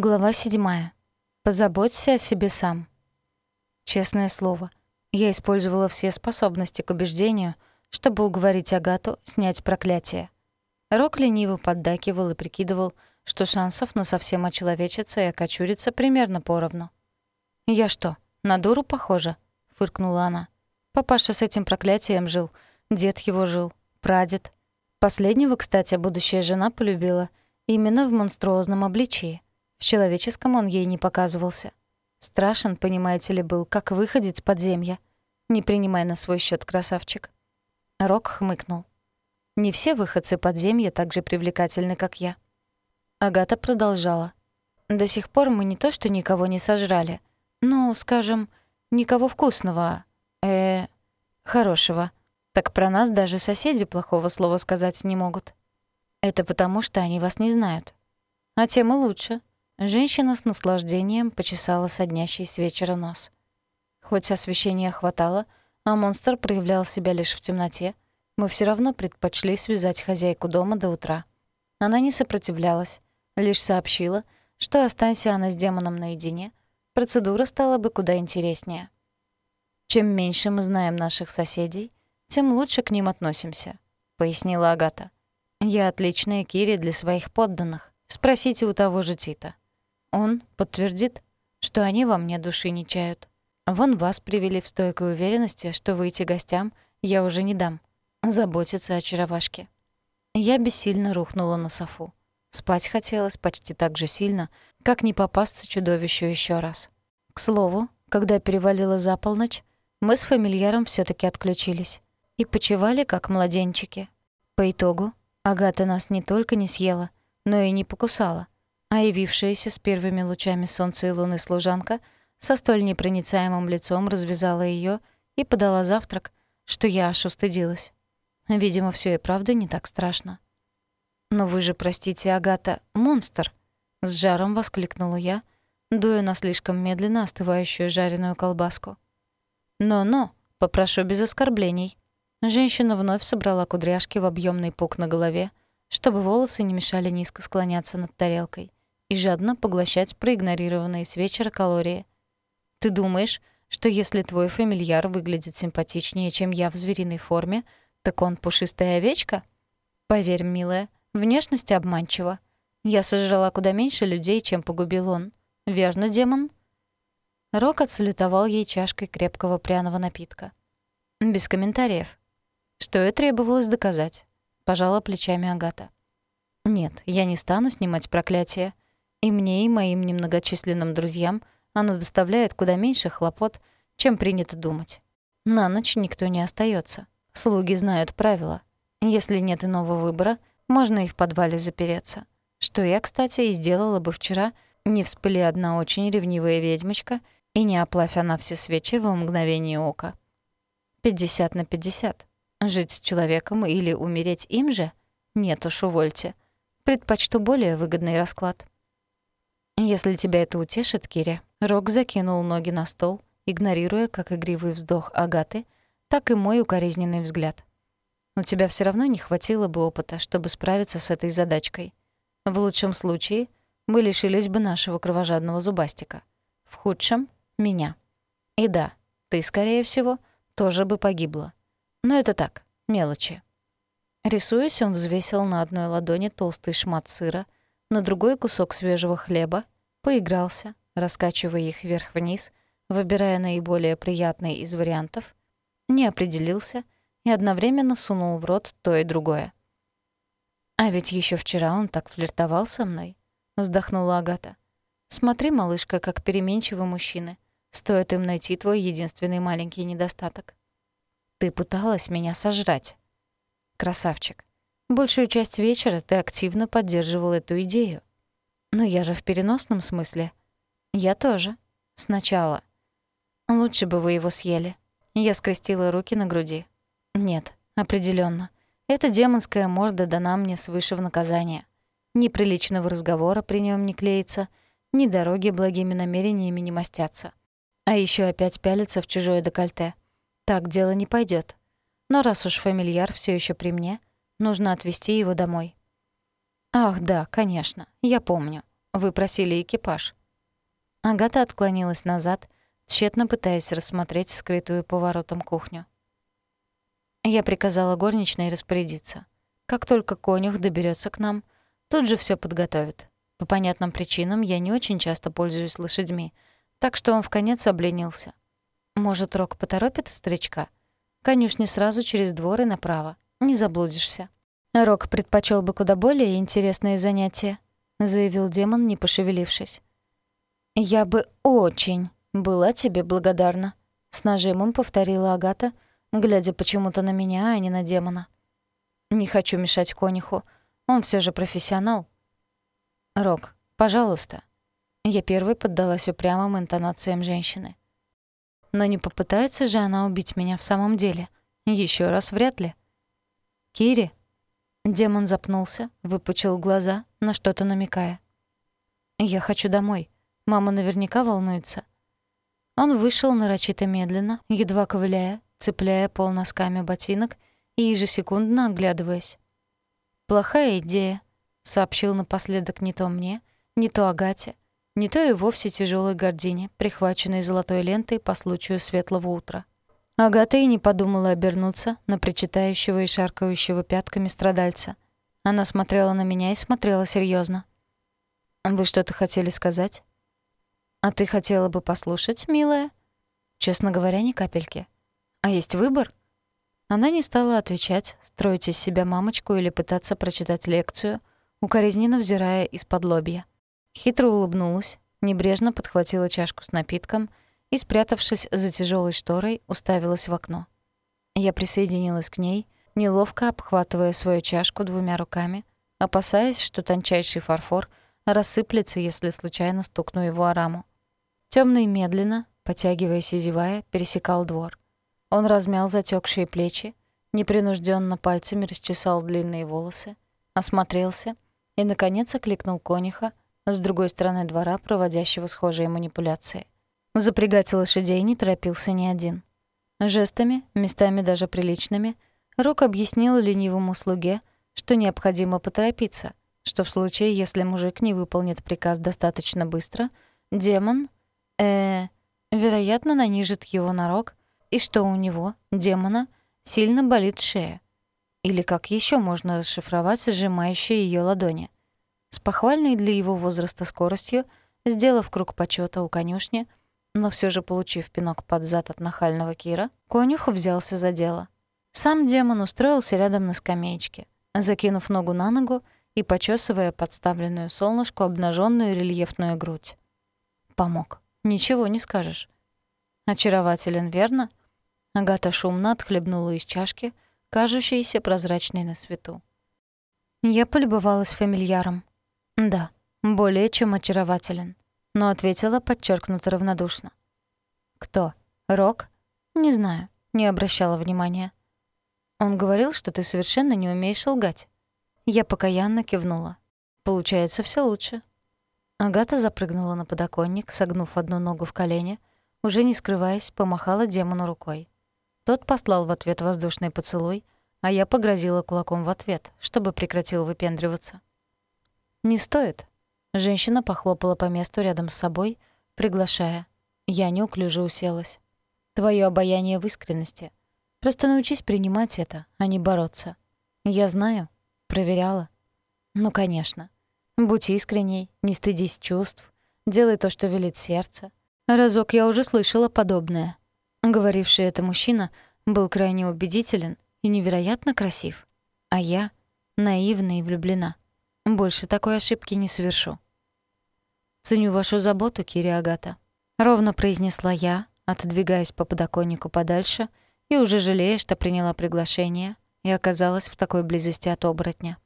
Глава седьмая. Позаботься о себе сам. Честное слово, я использовала все способности к убеждению, чтобы уговорить Агату снять проклятие. Рок лениво поддакивал и прикидывал, что шансов на совсем очеловечиться и окочуриться примерно поровну. «Я что, на дуру похожа?» — фыркнула она. «Папаша с этим проклятием жил, дед его жил, прадед. Последнего, кстати, будущая жена полюбила именно в монструозном обличии. В человеческом он ей не показывался. Страшен, понимаете ли, был, как выходить с подземья. Не принимай на свой счет, красавчик. Рок хмыкнул. Не все выходцы подземья так же привлекательны, как я. Агата продолжала. До сих пор мы не то что никого не сожрали, ну, скажем, никого вкусного, э, хорошего. Так про нас даже соседи плохого слова сказать не могут. Это потому, что они вас не знают. А тем и лучше. Женщина с наслаждением почесала соднящий с вечера нос. Хоть освещения хватало, а монстр проявлял себя лишь в темноте, мы все равно предпочли связать хозяйку дома до утра. Она не сопротивлялась, лишь сообщила, что останься она с демоном наедине, процедура стала бы куда интереснее. «Чем меньше мы знаем наших соседей, тем лучше к ним относимся», — пояснила Агата. «Я отличная Кири для своих подданных. Спросите у того же Тита». Он подтвердит, что они во мне души не чают. Вон вас привели в стойкой уверенности, что выйти гостям я уже не дам. Заботиться о очаровашке. Я бессильно рухнула на софу. Спать хотелось почти так же сильно, как не попасться чудовищу еще раз. К слову, когда перевалило за полночь, мы с фамильяром все таки отключились и почивали как младенчики. По итогу Агата нас не только не съела, но и не покусала, а явившаяся с первыми лучами солнца и луны служанка со столь непроницаемым лицом развязала ее и подала завтрак, что я аж устыдилась. Видимо, все и правда не так страшно. «Но вы же, простите, Агата, монстр!» — с жаром воскликнула я, дуя на слишком медленно остывающую жареную колбаску. «Но-но, попрошу без оскорблений». Женщина вновь собрала кудряшки в объемный пук на голове, чтобы волосы не мешали низко склоняться над тарелкой и жадно поглощать проигнорированные с вечера калории. Ты думаешь, что если твой фамильяр выглядит симпатичнее, чем я в звериной форме, так он пушистая овечка? Поверь, милая, внешность обманчива. Я сожрала куда меньше людей, чем погубил он. Верно, демон?» Рок отсалютовал ей чашкой крепкого пряного напитка. Без комментариев. Что и требовалось доказать. Пожала плечами Агата. «Нет, я не стану снимать проклятие. И мне, и моим немногочисленным друзьям оно доставляет куда меньше хлопот, чем принято думать. На ночь никто не остается. Слуги знают правила. Если нет иного выбора, можно и в подвале запереться. Что я, кстати, и сделала бы вчера, не вспыли одна очень ревнивая ведьмочка и не оплавь она все свечи во мгновение ока. 50 на 50. Жить с человеком или умереть им же? Нет уж, увольте. Предпочту более выгодный расклад. «Если тебя это утешит, Кири». Рок закинул ноги на стол, игнорируя как игривый вздох Агаты, так и мой укоризненный взгляд. «У тебя все равно не хватило бы опыта, чтобы справиться с этой задачкой. В лучшем случае мы лишились бы нашего кровожадного зубастика. В худшем — меня. И да, ты, скорее всего, тоже бы погибла. Но это так, мелочи». Рисуясь, он взвесил на одной ладони толстый шмат сыра, на другой кусок свежего хлеба, поигрался, раскачивая их вверх-вниз, выбирая наиболее приятный из вариантов, не определился и одновременно сунул в рот то и другое. «А ведь еще вчера он так флиртовал со мной», — вздохнула Агата. «Смотри, малышка, как переменчивы мужчины. Стоит им найти твой единственный маленький недостаток. Ты пыталась меня сожрать. Красавчик. Большую часть вечера ты активно поддерживал эту идею. Но я же в переносном смысле. Я тоже. Сначала. Лучше бы вы его съели. Я скрестила руки на груди. Нет, определенно. Эта демонская морда дана мне свыше в наказание. Ни приличного разговора при нем не клеится, ни дороги благими намерениями не мастятся. А еще опять пялится в чужое декольте. Так дело не пойдет. Но раз уж фамильяр все еще при мне — Нужно отвезти его домой. Ах, да, конечно, я помню. вы просили экипаж». Агата отклонилась назад, тщетно пытаясь рассмотреть скрытую поворотом кухню. Я приказала горничной распорядиться. Как только конюх доберется к нам, тут же все подготовит. По понятным причинам я не очень часто пользуюсь лошадьми, так что он в конец обленился. Может, Рок поторопит старичка? Конюшни сразу через двор и направо. Не заблудишься. Рок предпочел бы куда более интересные занятия, заявил демон, не пошевелившись. Я бы очень была тебе благодарна, с нажимом повторила Агата, глядя почему-то на меня, а не на демона. Не хочу мешать конюху. Он все же профессионал. Рок, пожалуйста. Я первой поддалась упрямым интонациям женщины. Но не попытается же она убить меня в самом деле. Еще раз вряд ли. Кири. Демон запнулся, выпучил глаза, на что-то намекая. Я хочу домой. Мама наверняка волнуется. Он вышел нарочито медленно, едва ковыляя, цепляя пол носками ботинок и ежесекундно оглядываясь. «Плохая идея», — сообщил напоследок не то мне, не то Агате, не то и вовсе тяжелой гордине, прихваченной золотой лентой по случаю светлого утра. Агата и не подумала обернуться на причитающего и шаркающего пятками страдальца. Она смотрела на меня и смотрела серьезно. «Вы что-то хотели сказать?» «А ты хотела бы послушать, милая?» «Честно говоря, ни капельки. А есть выбор?» Она не стала отвечать, строить из себя мамочку или пытаться прочитать лекцию, укоризненно взирая из-под лобья. Хитро улыбнулась, небрежно подхватила чашку с напитком и, спрятавшись за тяжелой шторой, уставилась в окно. Я присоединилась к ней, неловко обхватывая свою чашку двумя руками, опасаясь, что тончайший фарфор рассыплется, если случайно стукну его о раму. Тёмный медленно, потягиваясь и зевая, пересекал двор. Он размял затекшие плечи, непринужденно пальцами расчесал длинные волосы, осмотрелся и, наконец, окликнул конюха с другой стороны двора, проводящего схожие манипуляции. Запрягать лошадей не торопился ни один. Жестами, местами даже приличными, Рок объяснил ленивому слуге, что необходимо поторопиться, что в случае, если мужик не выполнит приказ достаточно быстро, демон, э, вероятно, нанижит его на рог и что у него, демона, сильно болит шея. Или как еще можно расшифровать сжимающие ее ладони. С похвальной для его возраста скоростью, сделав круг почета у конюшни, но все же получив пинок под зад от нахального Кира, конюх взялся за дело. Сам демон устроился рядом на скамеечке, закинув ногу на ногу и почесывая подставленную солнышку обнаженную рельефную грудь. Помог. Ничего не скажешь. Очарователен, верно? — Агата шумно отхлебнула из чашки, кажущейся прозрачной на свету. Я полюбовалась фамильяром. Да, более чем очарователен. Но ответила подчеркнуто равнодушно. «Кто? Рок? Не знаю, не обращала внимания». «Он говорил, что ты совершенно не умеешь лгать». Я покаянно кивнула. «Получается, все лучше». Агата запрыгнула на подоконник, согнув одну ногу в колени, уже не скрываясь, помахала демону рукой. Тот послал в ответ воздушный поцелуй, а я погрозила кулаком в ответ, чтобы прекратил выпендриваться. «Не стоит». Женщина похлопала по месту рядом с собой, приглашая. Я неуклюже уселась. «Твоё обаяние в искренности. Просто научись принимать это, а не бороться. Я знаю. Проверяла. Ну, конечно. Будь искренней, не стыдись чувств, делай то, что велит сердце. Разок я уже слышала подобное. Говоривший это мужчина был крайне убедителен и невероятно красив. А я наивна и влюблена. Больше такой ошибки не совершу. «Ценю вашу заботу, Кири Агата», — ровно произнесла я, отодвигаясь по подоконнику подальше и уже жалея, что приняла приглашение и оказалась в такой близости от оборотня.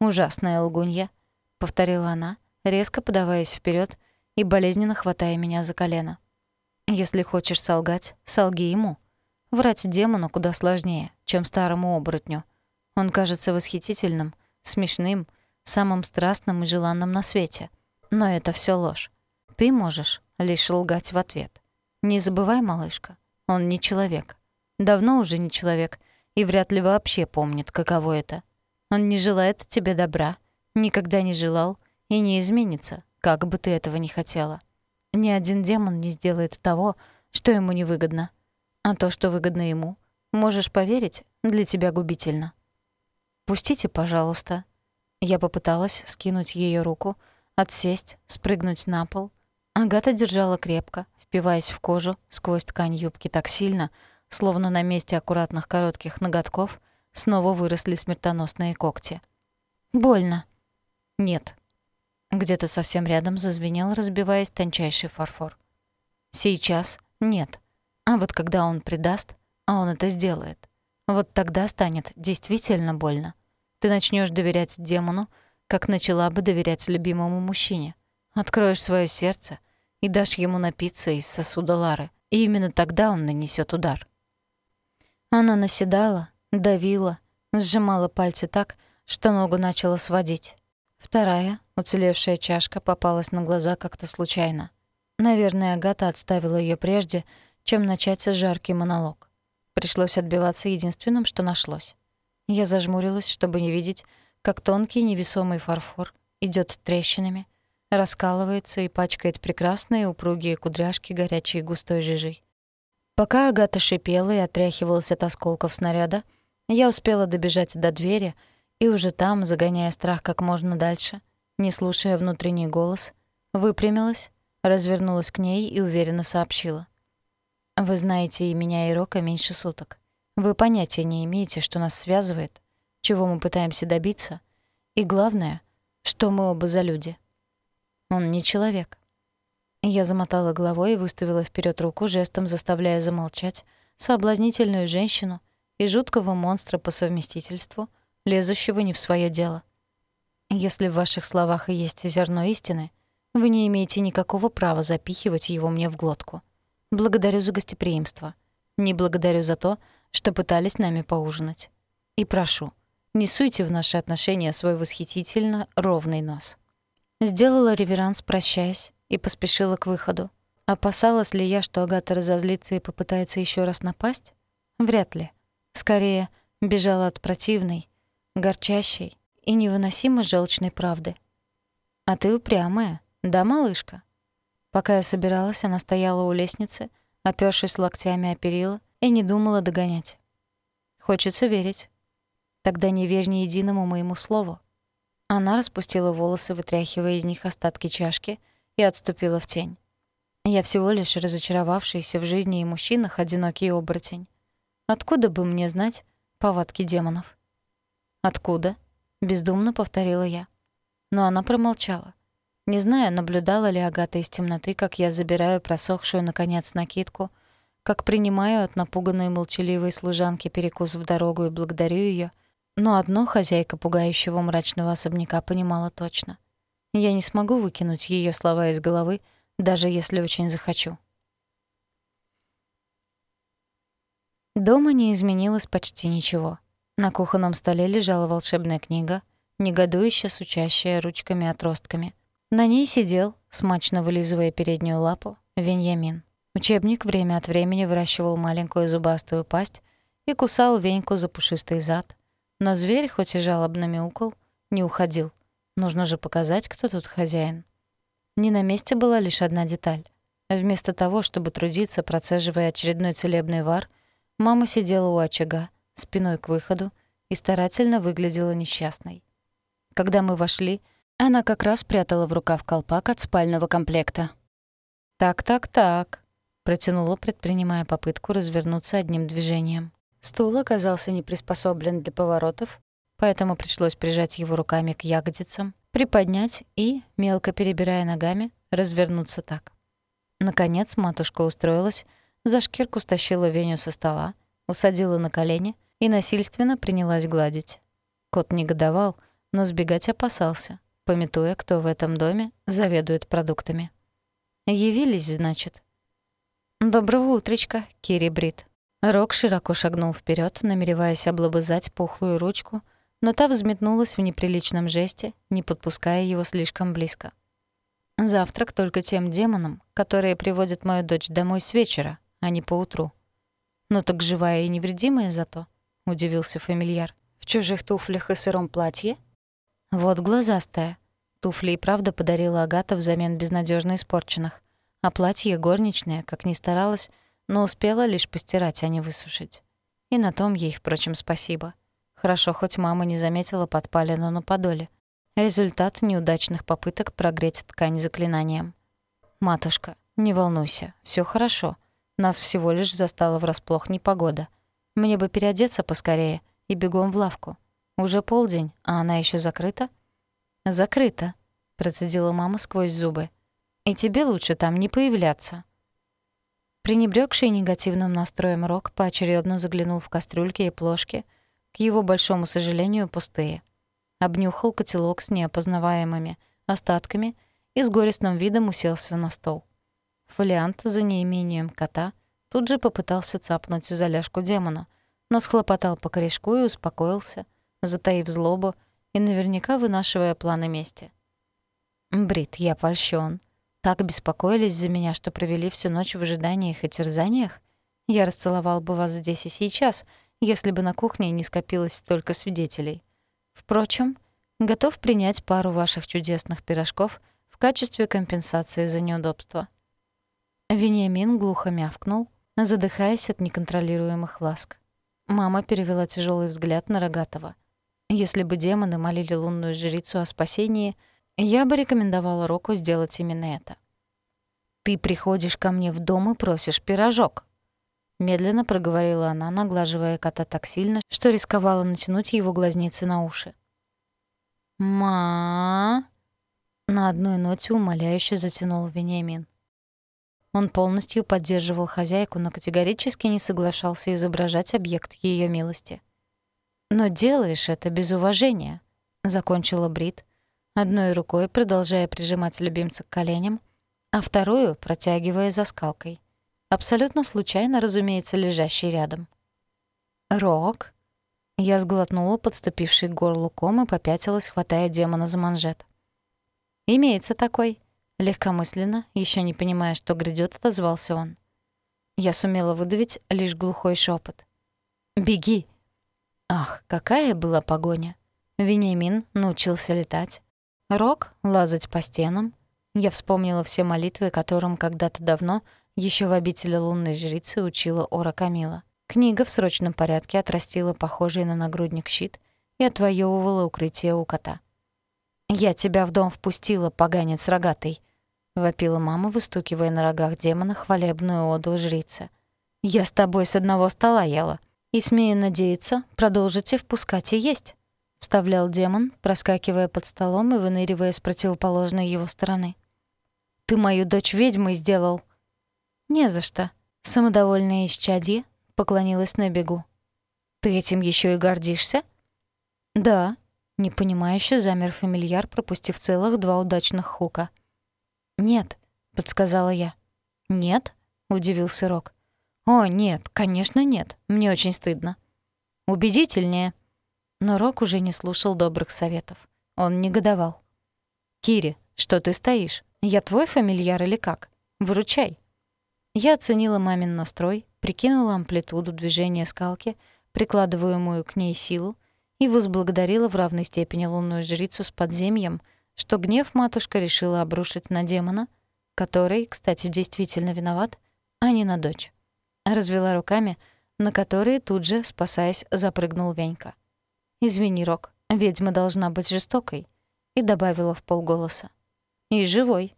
«Ужасная лгунья», — повторила она, резко подаваясь вперед и болезненно хватая меня за колено. Если хочешь солгать, солги ему. Врать демону куда сложнее, чем старому оборотню. Он кажется восхитительным, смешным, самым страстным и желанным на свете. Но это все ложь. Ты можешь лишь лгать в ответ. Не забывай, малышка, он не человек. Давно уже не человек и вряд ли вообще помнит, каково это. Он не желает тебе добра, никогда не желал и не изменится, как бы ты этого ни хотела. Ни один демон не сделает того, что ему невыгодно. А то, что выгодно ему, можешь поверить, для тебя губительно. «Пустите, пожалуйста». Я попыталась скинуть ее руку, отсесть, спрыгнуть на пол. Агата держала крепко, впиваясь в кожу сквозь ткань юбки так сильно, словно на месте аккуратных коротких ноготков снова выросли смертоносные когти. «Больно». «Нет». Где-то совсем рядом зазвенел, разбиваясь тончайший фарфор. «Сейчас нет. А вот когда он предаст, а он это сделает, вот тогда станет действительно больно. Ты начнешь доверять демону, как начала бы доверять любимому мужчине. Откроешь свое сердце и дашь ему напиться из сосуда Лары, и именно тогда он нанесет удар. Она наседала, давила, сжимала пальцы так, что ногу начала сводить. Вторая, уцелевшая чашка, попалась на глаза как-то случайно. Наверное, Агата отставила ее прежде, чем начать жаркий монолог. Пришлось отбиваться единственным, что нашлось. Я зажмурилась, чтобы не видеть, как тонкий невесомый фарфор идет трещинами, раскалывается и пачкает прекрасные упругие кудряшки горячей густой жижей. Пока Агата шипела и отряхивалась от осколков снаряда, я успела добежать до двери и уже там, загоняя страх как можно дальше, не слушая внутренний голос, выпрямилась, развернулась к ней и уверенно сообщила. «Вы знаете и меня, и Рока меньше суток. Вы понятия не имеете, что нас связывает, чего мы пытаемся добиться, и главное, что мы оба за люди. Он не человек». Я замотала головой и выставила вперед руку, жестом заставляя замолчать соблазнительную женщину и жуткого монстра по совместительству, лезущего не в свое дело. Если в ваших словах и есть зерно истины, вы не имеете никакого права запихивать его мне в глотку. Благодарю за гостеприимство. Не благодарю за то, что пытались нами поужинать. И прошу, не суйте в наши отношения свой восхитительно ровный нос. Сделала реверанс, прощаясь, и поспешила к выходу. Опасалась ли я, что Агата разозлится и попытается еще раз напасть? Вряд ли. Скорее, бежала от противной, горчащей и невыносимо желчной правды. «А ты упрямая, да, малышка?» Пока я собиралась, она стояла у лестницы, опёршись локтями о перила, и не думала догонять. Хочется верить. Тогда не верь ни единому моему слову. Она распустила волосы, вытряхивая из них остатки чашки, и отступила в тень. Я всего лишь разочаровавшийся в жизни и мужчинах одинокий оборотень. Откуда бы мне знать повадки демонов? «Откуда?» — бездумно повторила я. Но она промолчала. Не знаю, наблюдала ли Агата из темноты, как я забираю просохшую, наконец, накидку, как принимаю от напуганной молчаливой служанки перекус в дорогу и благодарю ее, но одно хозяйка пугающего мрачного особняка понимала точно. Я не смогу выкинуть ее слова из головы, даже если очень захочу. Дома не изменилось почти ничего. На кухонном столе лежала волшебная книга, негодующе сучащая ручками-отростками. На ней сидел, смачно вылизывая переднюю лапу, Веньямин. Учебник время от времени выращивал маленькую зубастую пасть и кусал Веньку за пушистый зад. Но зверь, хоть и жалобно мяукал, не уходил. Нужно же показать, кто тут хозяин. Не на месте была лишь одна деталь. Вместо того, чтобы трудиться, процеживая очередной целебный вар, мама сидела у очага, спиной к выходу, и старательно выглядела несчастной. Когда мы вошли, она как раз прятала в рукав колпак от спального комплекта. «Так-так-так», — протянула, предпринимая попытку развернуться одним движением. Стул оказался не приспособлен для поворотов, поэтому пришлось прижать его руками к ягодицам, приподнять и, мелко перебирая ногами, развернуться так. Наконец матушка устроилась, за шкирку стащила Веню со стола, усадила на колени и насильственно принялась гладить. Кот негодовал, но сбегать опасался, пометуя, кто в этом доме заведует продуктами. «Явились, значит?» «Доброго утречка, Кири Брит». Рок широко шагнул вперед, намереваясь облобызать пухлую ручку — но та взметнулась в неприличном жесте, не подпуская его слишком близко. «Завтрак только тем демонам, которые приводят мою дочь домой с вечера, а не поутру». «Ну так живая и невредимая зато», — удивился фамильяр. «В чужих туфлях и сыром платье?» «Вот глазастая». Туфли и правда подарила Агата взамен безнадежно испорченных, а платье горничная, как ни старалась, но успела лишь постирать, а не высушить. И на том ей, впрочем, спасибо. Хорошо, хоть мама не заметила подпалину на подоле. Результат неудачных попыток прогреть ткань заклинанием. «Матушка, не волнуйся, все хорошо. Нас всего лишь застала врасплох непогода. Мне бы переодеться поскорее и бегом в лавку. Уже полдень, а она еще закрыта?» «Закрыта», — процедила мама сквозь зубы. «И тебе лучше там не появляться». Пренебрёгший негативным настроем Рок поочередно заглянул в кастрюльки и плошки, к его большому сожалению, пустые. Обнюхал котелок с неопознаваемыми остатками и с горестным видом уселся на стол. Фолиант за неимением кота тут же попытался цапнуть за ляжку демона, но схлопотал по корешку и успокоился, затаив злобу и наверняка вынашивая планы мести. «Брит, я польщен. Так беспокоились за меня, что провели всю ночь в ожиданиях и терзаниях? Я расцеловал бы вас здесь и сейчас, если бы на кухне не скопилось столько свидетелей. Впрочем, готов принять пару ваших чудесных пирожков в качестве компенсации за неудобство». Вениамин глухо мявкнул, задыхаясь от неконтролируемых ласк. Мама перевела тяжелый взгляд на Рогатого. Если бы демоны молили лунную жрицу о спасении, я бы рекомендовала Року сделать именно это. «Ты приходишь ко мне в дом и просишь пирожок», — медленно проговорила она, наглаживая кота так сильно, что рисковала натянуть его глазницы на уши. «Ма...» — на одной ноте умоляюще затянул Вениамин. Он полностью поддерживал хозяйку, но категорически не соглашался изображать объект ее милости. «Но делаешь это без уважения», — закончила Брит, одной рукой продолжая прижимать любимца к коленям, а вторую протягивая за скалкой. Абсолютно случайно, разумеется, лежащий рядом. «Рок?» Я сглотнула подступивший к горлу ком и попятилась, хватая демона за манжет. «Имеется такой», Легкомысленно, еще не понимая, что грядет, отозвался он. Я сумела выдавить лишь глухой шепот. «Беги!» Ах, какая была погоня! Вениамин научился летать. Рок — лазать по стенам. Я вспомнила все молитвы, которым когда-то давно еще в обители лунной жрицы учила Ора Камила. Книга в срочном порядке отрастила похожий на нагрудник щит и отвоевывала укрытие у кота. «Я тебя в дом впустила, поганец рогатый вопила мама, выстукивая на рогах демона хвалебную оду жрицы. «Я с тобой с одного стола ела, и, смею надеяться, продолжите впускать и есть», — вставлял демон, проскакивая под столом и выныривая с противоположной его стороны. «Ты мою дочь ведьмой сделал». «Не за что», — самодовольная исчадье поклонилась на бегу. «Ты этим еще и гордишься?» «Да», — непонимающе замер фамильяр, пропустив целых два удачных хука — «Нет», — подсказала я. «Нет?» — удивился Рок. «О, нет, конечно, нет. Мне очень стыдно». «Убедительнее». Но Рок уже не слушал добрых советов. Он негодовал. «Кири, что ты стоишь? Я твой фамильяр или как? Выручай». Я оценила мамин настрой, прикинула амплитуду движения скалки, прикладываемую к ней силу, и возблагодарила в равной степени лунную жрицу с подземьем — что гнев матушка решила обрушить на демона, который, кстати, действительно виноват, а не на дочь. Развела руками, на которые тут же, спасаясь, запрыгнул Венька. «Извини, Рок, ведьма должна быть жестокой», и добавила в полголоса. «И живой».